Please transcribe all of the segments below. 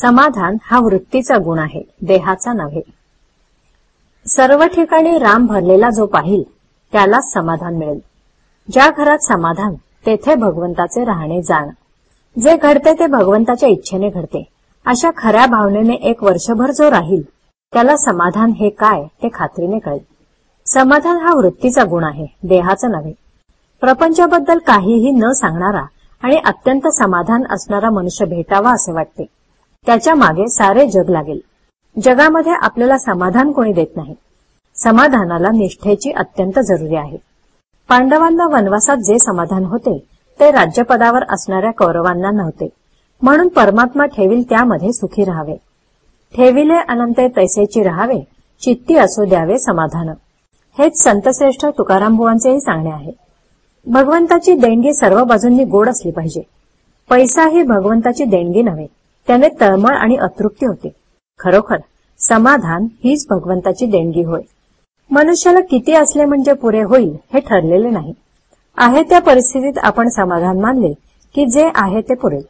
समाधान हा वृत्तीचा गुण आहे देहाचा नव्हे. सर्व ठिकाणी राम भरलेला जो पाहिल त्यालाच समाधान मिळेल. ज्या घरात समाधान तेथे भगवंताचे राहणे जाण. जे घडते ते भगवंताच्या इच्छेने घडते. अशा खऱ्या भावनेने एक वर्षभर जो राहील त्याला समाधान हे काय ते खात्रीने कळेल. समाधान हा वृत्तीचा गुण आहे देहाचा नव्हे. प्रपंचाबद्दल काहीही न सांगणारा आणि अत्यंत समाधान असणारा मनुष्य भेटावा असे वाटते. त्याच्यामागे सारे जग लागेल. जगामध्ये आपल्याला समाधान कोणी देत नाही. समाधानाला निष्ठेची अत्यंत जरुरी आहे. पांडवांना वनवासात जे समाधान होते ते राज्यपदावर असणाऱ्या कौरवांना नव्हते. म्हणून परमात्मा ठेवील त्यामध्ये सुखी राहावे. ठेविले अनंत तैसेची राहावे चित्ती असो द्यावे समाधान. हेच संतश्रेष्ठ तुकारामबुवांचेही सांगणे आहे. भगवंताची देणगी सर्व बाजूंनी गोड असली पाहिजे. पैसा ही भगवंताची देणगी नव्हे. त्याने तळमळ आणि अतृप्ती होते. खरोखर समाधान हीच भगवंताची देणगी होय. मनुष्याला किती असले म्हणजे पुरे होईल हे ठरलेले नाही. आहे त्या परिस्थितीत आपण समाधान मानले की जे आहे ते पुरेल.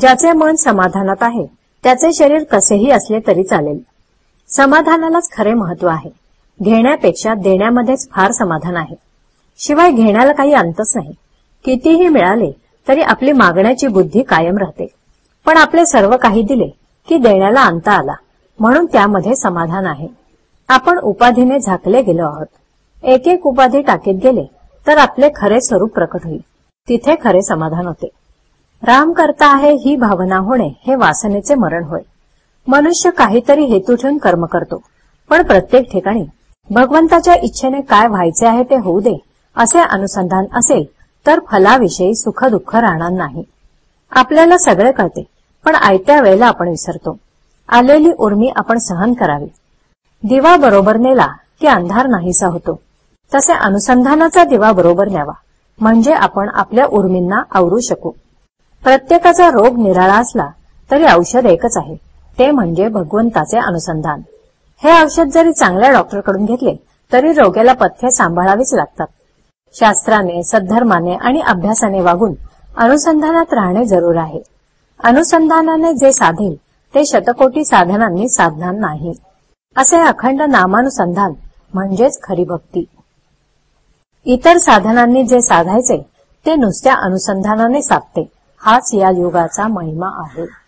ज्याचे मन समाधानात आहे त्याचे शरीर कसेही असले तरी चालेल. समाधानालाच खरे महत्त्व आहे. घेण्यापेक्षा देण्यामध्येच फार समाधान आहे. शिवाय घेण्याला काही अंतच नाही. कितीही मिळाले तरी आपली मागण्याची बुद्धी कायम राहते. पण आपले सर्व काही दिले की देण्याला अंत आला. म्हणून त्यामध्ये समाधान आहे. आपण उपाधीने झाकले गेलो आहोत. एक एक उपाधी टाकीत गेले तर आपले खरे स्वरूप प्रकट होईल. तिथे खरे समाधान होते. राम करता आहे ही भावना होणे हे वासनेचे मरण होय. मनुष्य काहीतरी हेतू ठेवून कर्म करतो. पण प्रत्येक ठिकाणी भगवंताच्या इच्छेने काय व्हायचे आहे ते होऊ दे असे अनुसंधान असेल तर फलाविषयी सुख दुःख राहणार नाही. आपल्याला सगळे कळते. पण आयत्या वेळेला आपण विसरतो. आलेली उर्मी आपण सहन करावी. दिवा बरोबर नेला की अंधार नाहीसा होतो. तसे अनुसंधानाचा दिवा बरोबर न्यावा. म्हणजे आपण आपल्या उर्मींना आवरू शकू. प्रत्येकाचा रोग निराळा असला तरी औषध एकच आहे. ते म्हणजे भगवंताचे अनुसंधान. हे औषध जरी चांगल्या डॉक्टरकडून घेतले तरी रोग्याला पथ्य सांभाळावीच लागतात. शास्त्राने सद्धर्माने आणि अभ्यासाने वागून अनुसंधानात राहणे जरूर आहे. अनुसंधानाने जे साधेल ते शतकोटी साधनांनी साधणार नाही. असे अखंड नामानुसंधान म्हणजेच खरी भक्ती. इतर साधनांनी जे साधायचे ते नुसत्या अनुसंधानाने साधते हाच या युगाचा महिमा आहे.